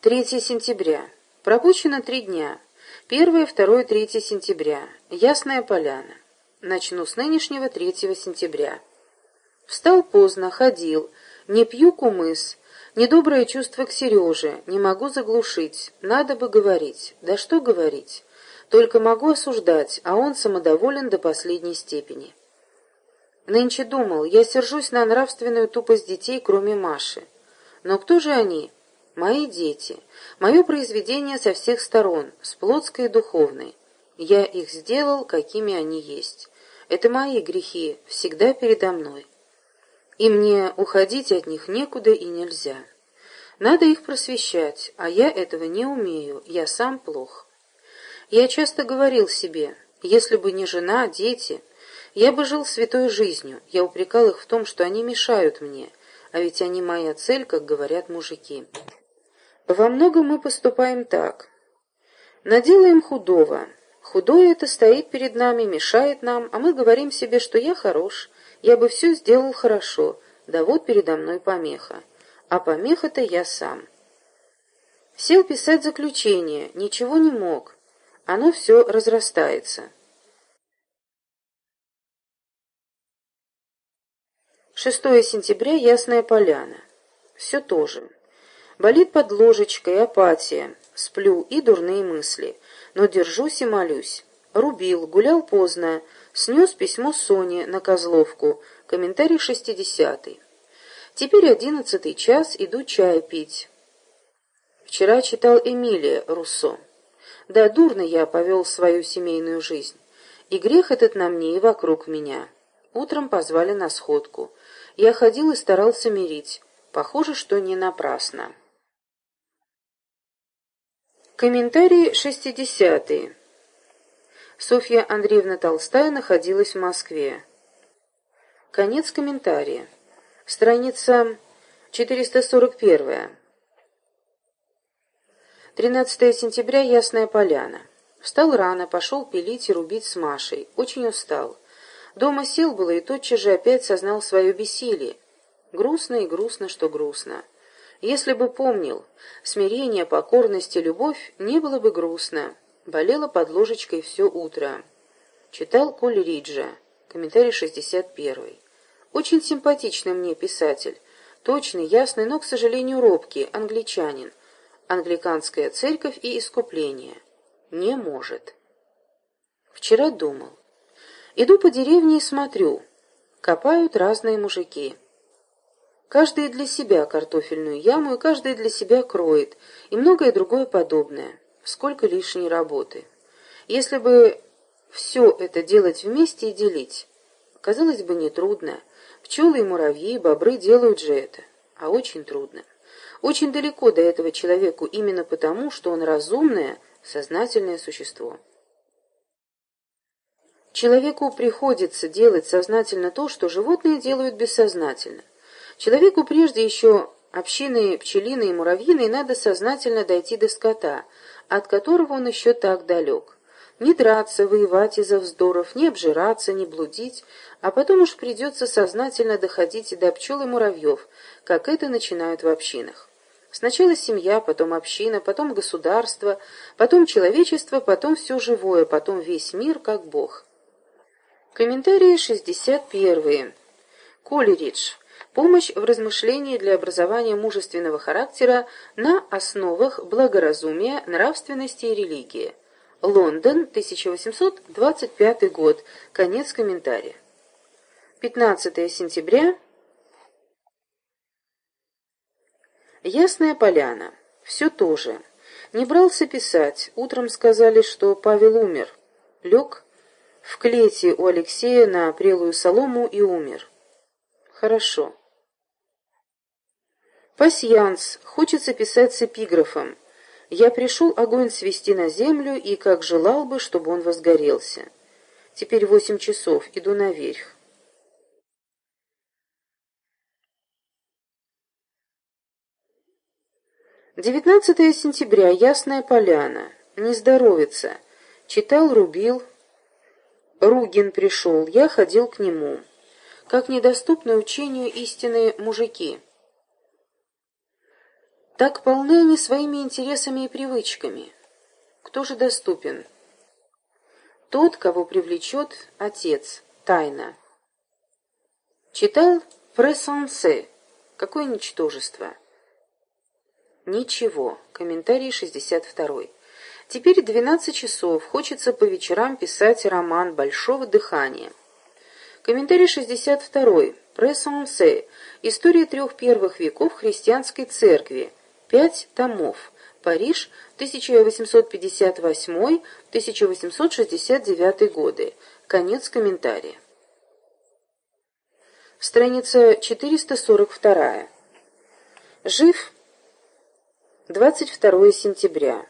3 сентября. Пропущено три дня. 1, 2, 3 сентября. Ясная поляна. Начну с нынешнего 3 сентября. Встал поздно, ходил, не пью кумыс, недоброе чувство к Сереже, не могу заглушить, надо бы говорить. Да что говорить? Только могу осуждать, а он самодоволен до последней степени. Нынче думал, я сержусь на нравственную тупость детей, кроме Маши. Но кто же они? Мои дети. Мое произведение со всех сторон, с плотской и духовной. Я их сделал, какими они есть. Это мои грехи, всегда передо мной. И мне уходить от них некуда и нельзя. Надо их просвещать, а я этого не умею, я сам плох. Я часто говорил себе, если бы не жена, дети, я бы жил святой жизнью, я упрекал их в том, что они мешают мне, а ведь они моя цель, как говорят мужики. Во многом мы поступаем так. Наделаем худого. Худое это стоит перед нами, мешает нам, а мы говорим себе, что я хорош, я бы все сделал хорошо, да вот передо мной помеха. А помеха-то я сам. Сел писать заключение, ничего не мог, оно все разрастается. 6 сентября, Ясная Поляна. Все то же. Болит под ложечкой, апатия, сплю и дурные мысли, но держусь и молюсь. Рубил, гулял поздно, снес письмо Соне на Козловку, комментарий шестидесятый. Теперь одиннадцатый час, иду чай пить. Вчера читал Эмилия Руссо. Да, дурно я повел свою семейную жизнь. И грех этот на мне и вокруг меня. Утром позвали на сходку. Я ходил и старался мирить. Похоже, что не напрасно. Комментарии шестидесятые. Софья Андреевна Толстая находилась в Москве. Конец комментария. Страница 441. 13 сентября, Ясная Поляна. Встал рано, пошел пилить и рубить с Машей. Очень устал. Дома сел было и тотчас же опять сознал свое бессилие. Грустно и грустно, что грустно. Если бы помнил, смирение, покорность и любовь, не было бы грустно. Болела под ложечкой все утро. Читал Коль Риджа. Комментарий 61. Очень симпатичный мне писатель. Точный, ясный, но, к сожалению, робкий, англичанин англиканская церковь и искупление. Не может. Вчера думал. Иду по деревне и смотрю. Копают разные мужики. Каждый для себя картофельную яму, и каждый для себя кроет, и многое другое подобное. Сколько лишней работы. Если бы все это делать вместе и делить, казалось бы, нетрудно. Пчелы и муравьи, и бобры делают же это, а очень трудно. Очень далеко до этого человеку именно потому, что он разумное, сознательное существо. Человеку приходится делать сознательно то, что животные делают бессознательно. Человеку прежде еще общины пчелиной и муравьиной надо сознательно дойти до скота, от которого он еще так далек. Не драться, воевать из-за вздоров, не обжираться, не блудить, а потом уж придется сознательно доходить до пчел и муравьев, как это начинают в общинах. Сначала семья, потом община, потом государство, потом человечество, потом все живое, потом весь мир, как Бог. Комментарии 61. Колеридж. Помощь в размышлении для образования мужественного характера на основах благоразумия, нравственности и религии. Лондон, 1825 год. Конец комментария. 15 сентября Ясная поляна. Все то же. Не брался писать. Утром сказали, что Павел умер. Лег в клете у Алексея на прелую солому и умер. Хорошо. Пасьянс. Хочется писать с эпиграфом. Я пришел огонь свести на землю и как желал бы, чтобы он возгорелся. Теперь восемь часов. Иду наверх. 19 сентября. Ясная поляна. Не здоровится. Читал, рубил. Ругин пришел. Я ходил к нему. Как недоступны учению истинные мужики. Так полны они своими интересами и привычками. Кто же доступен? Тот, кого привлечет отец, тайна. Читал Прессансе. Какое ничтожество? Ничего. Комментарий 62. Теперь 12 часов. Хочется по вечерам писать роман «Большого дыхания». Комментарий 62. Прессансе. История трех первых веков христианской церкви. Пять томов. Париж, 1858-1869 годы. Конец комментария. Страница 442. Жив 22 сентября.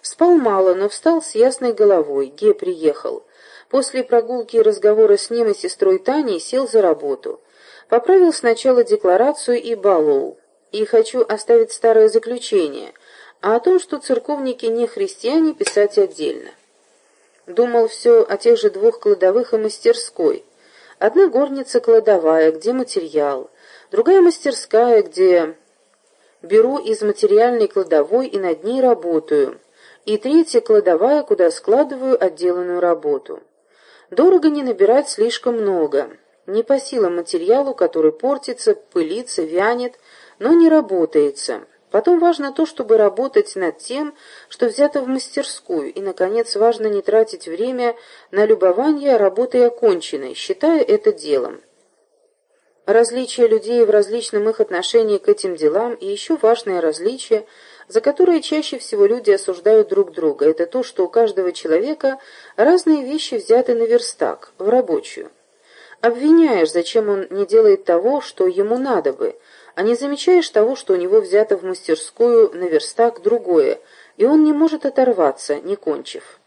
Спал мало, но встал с ясной головой. Ге приехал. После прогулки и разговора с ним и сестрой Таней сел за работу. Поправил сначала декларацию и баллоу. И хочу оставить старое заключение, а о том, что церковники не христиане, писать отдельно. Думал все о тех же двух кладовых и мастерской. Одна горница кладовая, где материал, другая мастерская, где беру из материальной кладовой и над ней работаю, и третья кладовая, куда складываю отделанную работу. Дорого не набирать слишком много, не по силам материалу, который портится, пылится, вянет, но не работается. Потом важно то, чтобы работать над тем, что взято в мастерскую, и, наконец, важно не тратить время на любование работой оконченной, считая это делом. Различие людей в различном их отношении к этим делам и еще важное различие, за которое чаще всего люди осуждают друг друга, это то, что у каждого человека разные вещи взяты на верстак, в рабочую. Обвиняешь, зачем он не делает того, что ему надо бы, а не замечаешь того, что у него взято в мастерскую на верстак другое, и он не может оторваться, не кончив.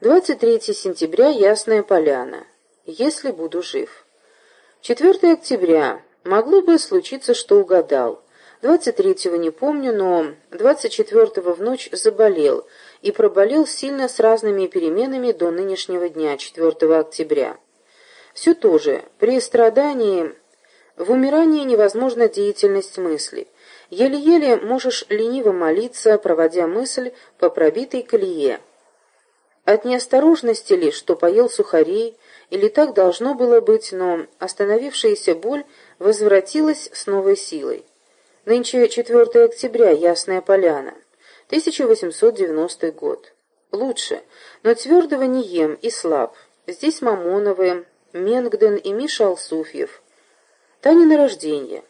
23 сентября, Ясная Поляна. Если буду жив. 4 октября. Могло бы случиться, что угадал. 23-го не помню, но 24-го в ночь заболел и проболел сильно с разными переменами до нынешнего дня, 4 октября. Все то же. При страдании в умирании невозможна деятельность мысли. Еле-еле можешь лениво молиться, проводя мысль по пробитой колее. От неосторожности ли, что поел сухарей, или так должно было быть, но остановившаяся боль возвратилась с новой силой. Нынче 4 октября, Ясная Поляна, 1890 год. Лучше, но твердого не ем и слаб. Здесь Мамоновы, Менгден и Миша Алсуфьев. Таня на рождение.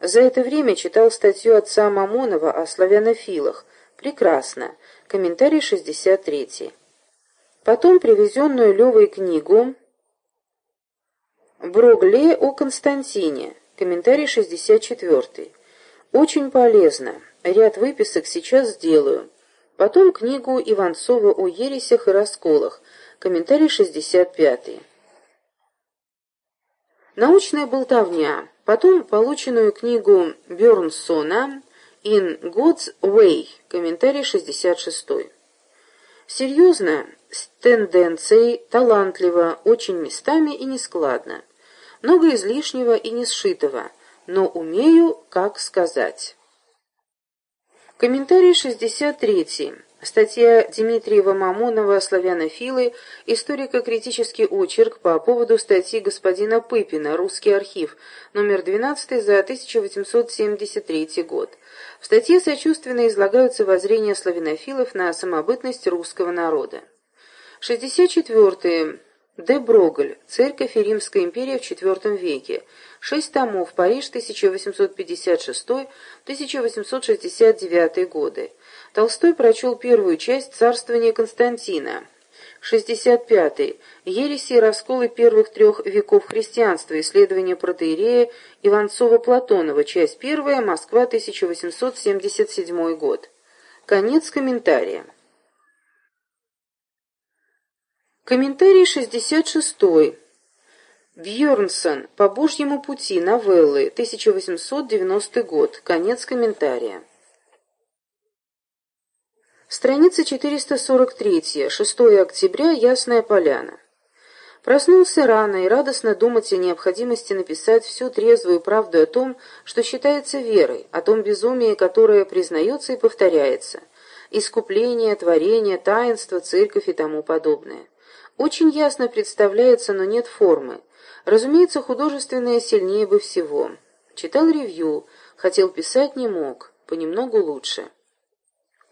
За это время читал статью отца Мамонова о славянофилах. Прекрасно. Комментарий 63. Потом привезенную Левой книгу Брогле о Константине. Комментарий 64. Очень полезно. Ряд выписок сейчас сделаю. Потом книгу Иванцова о ересях и расколах. Комментарий 65. Научная болтовня. Потом полученную книгу Бёрнсона «In God's Way», комментарий 66. Серьезно, с тенденцией, талантливо, очень местами и нескладно. Много излишнего и не сшитого, но умею, как сказать. Комментарий 63. Статья Дмитриева-Мамонова «Славянофилы. Историко-критический очерк по поводу статьи господина Пыпина. Русский архив. Номер 12 за 1873 год». В статье сочувственно излагаются воззрения славянофилов на самобытность русского народа. 64. Де Брогль. Церковь и Римская империя в IV веке. Шесть томов. Париж, 1856-1869 годы. Толстой прочел первую часть «Царствования Константина». 65. Ереси и расколы первых трех веков христианства. Исследование протеерея Иванцова-Платонова. Часть первая. Москва, 1877 год. Конец комментария. Комментарий 66. Бьернсон. По Божьему пути. Новеллы. 1890 год. Конец комментария. Страница 443. 6 октября. Ясная Поляна. Проснулся рано и радостно думать о необходимости написать всю трезвую правду о том, что считается верой, о том безумии, которое признается и повторяется, искупление, творение, таинство, церковь и тому подобное. Очень ясно представляется, но нет формы. Разумеется, художественное сильнее бы всего. Читал ревью, хотел писать, не мог, понемногу лучше.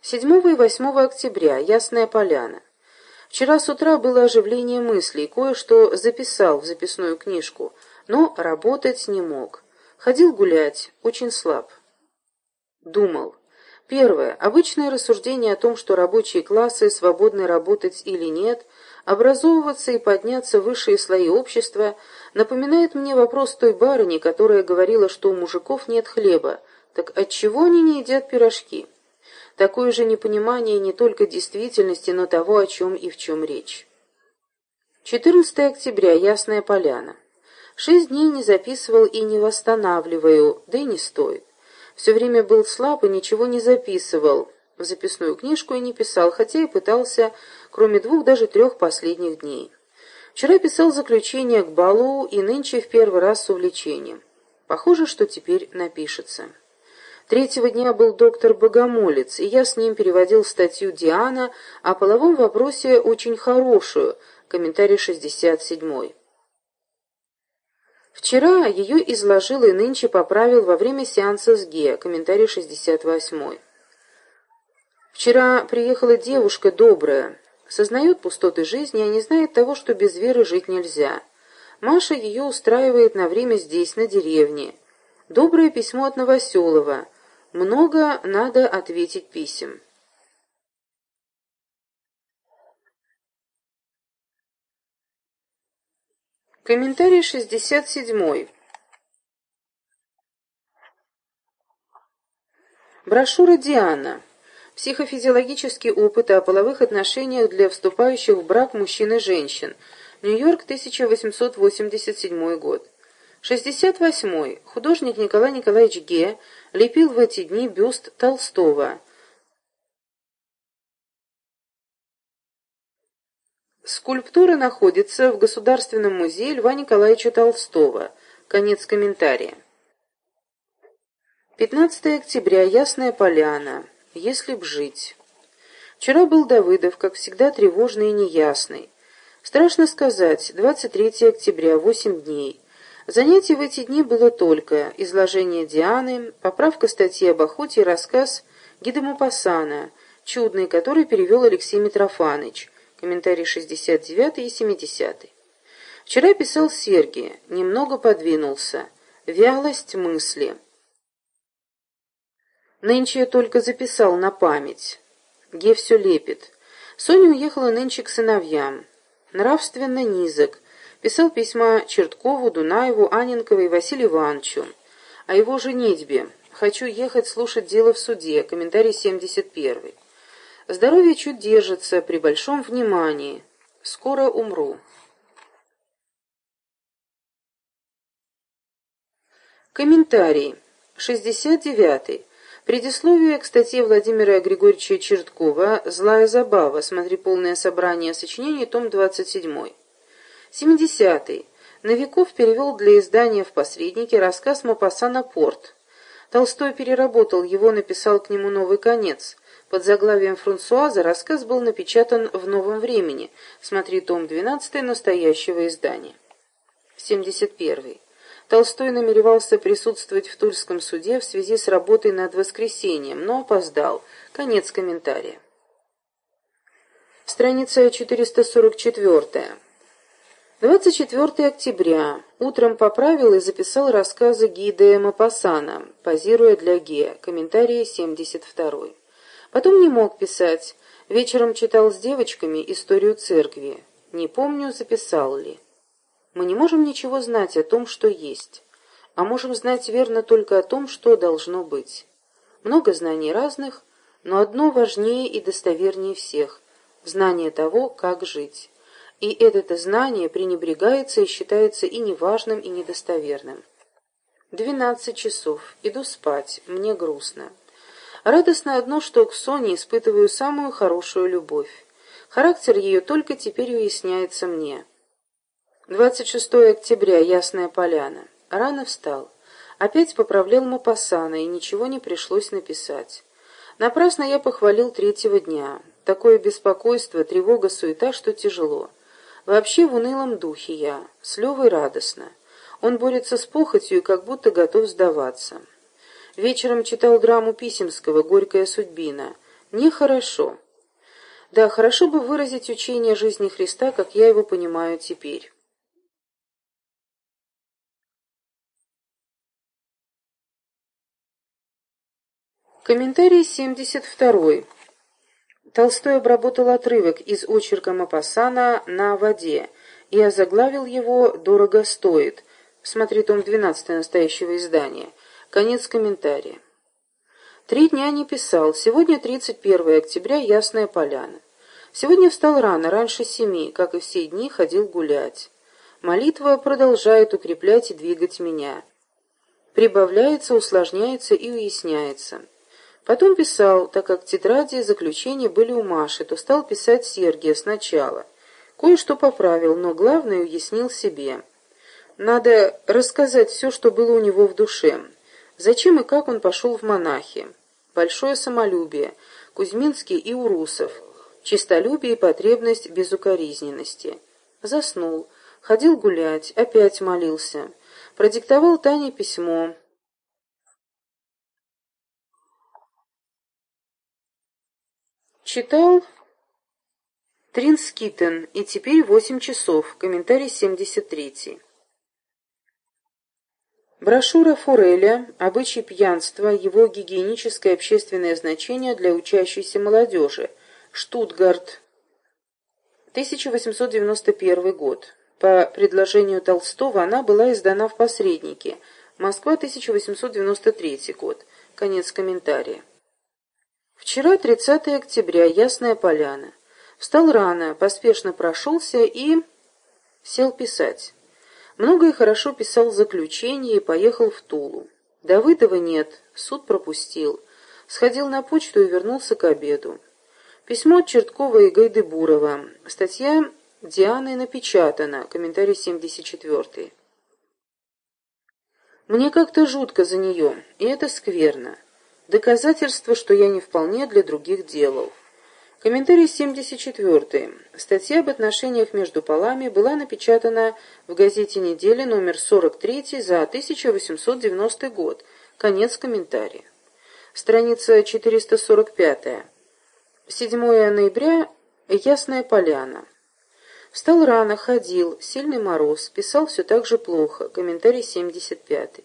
7 и 8 октября, Ясная Поляна. Вчера с утра было оживление мыслей, кое-что записал в записную книжку, но работать не мог. Ходил гулять, очень слаб. Думал. Первое. Обычное рассуждение о том, что рабочие классы свободны работать или нет, образовываться и подняться в высшие слои общества, напоминает мне вопрос той барыни, которая говорила, что у мужиков нет хлеба. Так отчего они не едят пирожки? Такое же непонимание не только действительности, но того, о чем и в чем речь. 14 октября. Ясная поляна. Шесть дней не записывал и не восстанавливаю, да и не стоит. Все время был слаб и ничего не записывал. В записную книжку и не писал, хотя и пытался, кроме двух, даже трех последних дней. Вчера писал заключение к балу и нынче в первый раз с увлечением. Похоже, что теперь напишется. Третьего дня был доктор Богомолец, и я с ним переводил статью Диана о половом вопросе очень хорошую, комментарий 67 Вчера ее изложил и нынче поправил во время сеанса с Ге, комментарий 68 Вчера приехала девушка добрая, сознает пустоты жизни, а не знает того, что без веры жить нельзя. Маша ее устраивает на время здесь, на деревне. Доброе письмо от Новоселова — много надо ответить писем. Комментарий 67. Брошюра Диана. Психофизиологические опыты о половых отношениях для вступающих в брак мужчин и женщин. Нью-Йорк, 1887 год. 68. Художник Николай Николаевич Ге лепил в эти дни бюст Толстого. Скульптура находится в Государственном музее Льва Николаевича Толстого. Конец комментария. 15 октября. Ясная поляна. Если б жить. Вчера был Давыдов, как всегда, тревожный и неясный. Страшно сказать, 23 октября, 8 дней. Занятий в эти дни было только изложение Дианы, поправка статьи об охоте и рассказ Гида Мапасана, чудный, который перевел Алексей Митрофаныч, комментарий 69 и 70. Вчера писал Сергий, немного подвинулся, вялость мысли. Нынче я только записал на память. Ге все лепит. Соня уехала нынче к сыновьям. Нравственно низок, Писал письма Черткову, Дунаеву, Аненковой и Василию Ивановичу. О его женитьбе. Хочу ехать слушать дело в суде. Комментарий 71. Здоровье чуть держится, при большом внимании. Скоро умру. Комментарий. 69. Предисловие к статье Владимира Григорьевича Черткова «Злая забава». Смотри полное собрание сочинений, том 27. 70. Новиков перевел для издания в посреднике рассказ Мапасана «Порт». Толстой переработал его, написал к нему новый конец. Под заглавием «Франсуаза» рассказ был напечатан в «Новом времени». Смотри том 12 настоящего издания. 71. Толстой намеревался присутствовать в Тульском суде в связи с работой над воскресением, но опоздал. Конец комментария. Страница 444. 24 октября. Утром поправил и записал рассказы Гиде Мапасана, позируя для Ге, комментарии 72. Потом не мог писать. Вечером читал с девочками историю церкви. Не помню, записал ли. Мы не можем ничего знать о том, что есть, а можем знать верно только о том, что должно быть. Много знаний разных, но одно важнее и достовернее всех – знание того, как жить и это знание пренебрегается и считается и неважным, и недостоверным. Двенадцать часов. Иду спать. Мне грустно. Радостно одно, что к Соне испытываю самую хорошую любовь. Характер ее только теперь уясняется мне. 26 октября. Ясная поляна. Рано встал. Опять поправлял Мапасана, и ничего не пришлось написать. Напрасно я похвалил третьего дня. Такое беспокойство, тревога, суета, что тяжело. Вообще в унылом духе я. С Левой радостно. Он борется с похотью и как будто готов сдаваться. Вечером читал драму Писемского «Горькая судьбина». Нехорошо. Да, хорошо бы выразить учение жизни Христа, как я его понимаю теперь. Комментарий 72. Толстой обработал отрывок из очерка Мапасана «На воде» и озаглавил его «Дорого стоит». Смотри том 12 настоящего издания. Конец комментария. Три дня не писал. Сегодня 31 октября, Ясная Поляна. Сегодня встал рано, раньше семи, как и все дни ходил гулять. Молитва продолжает укреплять и двигать меня. Прибавляется, усложняется и уясняется. Потом писал, так как тетради заключения были у Маши, то стал писать Сергия сначала. Кое-что поправил, но главное уяснил себе. Надо рассказать все, что было у него в душе. Зачем и как он пошел в монахи. Большое самолюбие, Кузьминский и Урусов. Чистолюбие и потребность безукоризненности. Заснул, ходил гулять, опять молился. Продиктовал Тане письмо. Читал Тринскитен, и теперь восемь часов, комментарий 73. Брошюра Фореля «Обычай пьянства. Его гигиеническое общественное значение для учащейся молодежи». Штутгарт. 1891 год. По предложению Толстого она была издана в посреднике. Москва, 1893 год. Конец комментария. Вчера, 30 октября, Ясная Поляна. Встал рано, поспешно прошелся и... сел писать. Много и хорошо писал заключение и поехал в Тулу. Давыдова нет, суд пропустил. Сходил на почту и вернулся к обеду. Письмо от Черткова и Гайдыбурова. Статья Дианы напечатана. Комментарий 74. Мне как-то жутко за нее, и это скверно. Доказательство, что я не вполне для других делал. Комментарий 74. Статья об отношениях между полами была напечатана в газете «Неделя» номер 43 за 1890 год. Конец комментария. Страница 445. 7 ноября. Ясная поляна. Встал рано, ходил, сильный мороз, писал все так же плохо. Комментарий 75.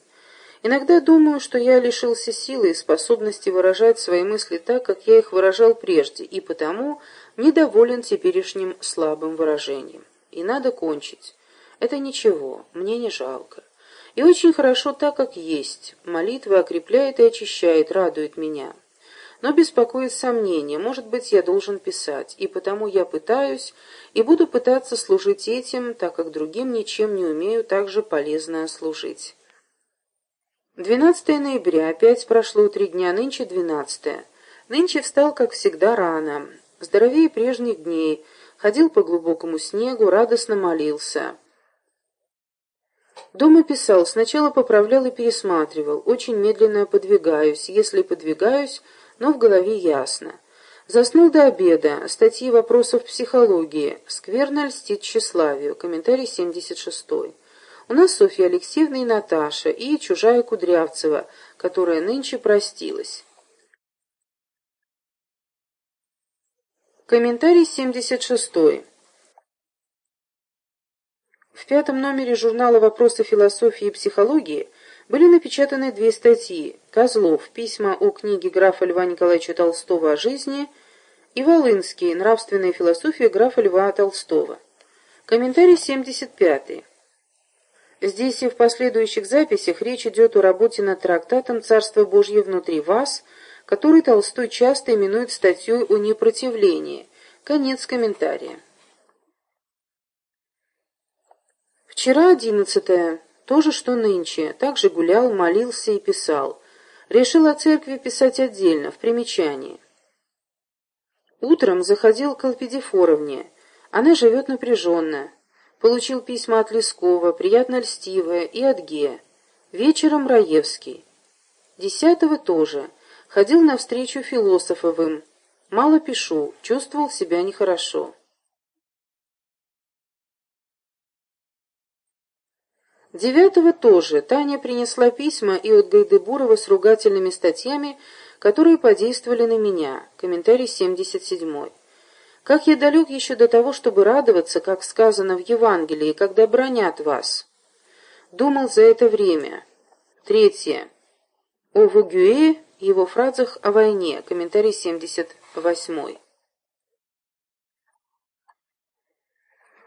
Иногда думаю, что я лишился силы и способности выражать свои мысли так, как я их выражал прежде, и потому недоволен теперешним слабым выражением. И надо кончить. Это ничего, мне не жалко. И очень хорошо так, как есть. Молитва окрепляет и очищает, радует меня. Но беспокоит сомнение, может быть, я должен писать, и потому я пытаюсь и буду пытаться служить этим, так как другим ничем не умею так же полезно служить. 12 ноября. Опять прошло три дня, нынче 12. Нынче встал, как всегда, рано. Здоровее прежних дней. Ходил по глубокому снегу, радостно молился. Дома писал, сначала поправлял и пересматривал. Очень медленно подвигаюсь, если подвигаюсь, но в голове ясно. Заснул до обеда. Статьи вопросов психологии. Скверно льстит тщеславию. Комментарий 76. У нас Софья Алексеевна и Наташа, и чужая Кудрявцева, которая нынче простилась. Комментарий 76. В пятом номере журнала «Вопросы философии и психологии» были напечатаны две статьи «Козлов. Письма о книге графа Льва Николаевича Толстого о жизни» и «Волынский. Нравственная философия графа Льва Толстого». Комментарий 75. Здесь и в последующих записях речь идет о работе над трактатом «Царство Божье внутри вас», который Толстой часто именует статьей о непротивлении. Конец комментария. Вчера одиннадцатое, то же, что нынче, также гулял, молился и писал. Решил о церкви писать отдельно, в примечании. Утром заходил к Алпидифоровне. Она живет напряженно. Получил письма от Лескова, приятно льстивое, и от Ге. Вечером Раевский. Десятого тоже. Ходил на встречу философовым. Мало пишу, чувствовал себя нехорошо. Девятого тоже Таня принесла письма и от Гайдебурова с ругательными статьями, которые подействовали на меня. Комментарий 77. Как я далек еще до того, чтобы радоваться, как сказано в Евангелии, когда бронят вас. Думал за это время. Третье. О Вугюэ, его фразах о войне. Комментарий 78.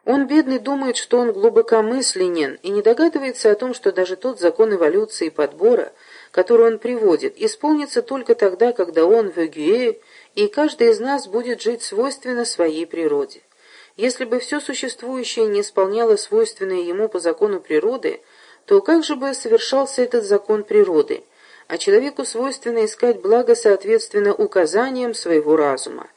Он, бедный, думает, что он глубокомысленен и не догадывается о том, что даже тот закон эволюции и подбора, который он приводит, исполнится только тогда, когда он, Вегюэ, и каждый из нас будет жить свойственно своей природе. Если бы все существующее не исполняло свойственное ему по закону природы, то как же бы совершался этот закон природы, а человеку свойственно искать благо соответственно указаниям своего разума.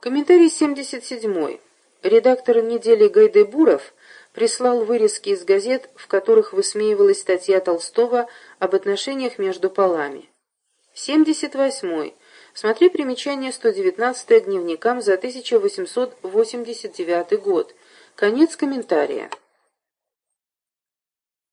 Комментарий 77. Редактор недели Гайдебуров прислал вырезки из газет, в которых высмеивалась статья Толстого об отношениях между полами. 78. Смотри примечание 119 дневникам за 1889 год. Конец комментария.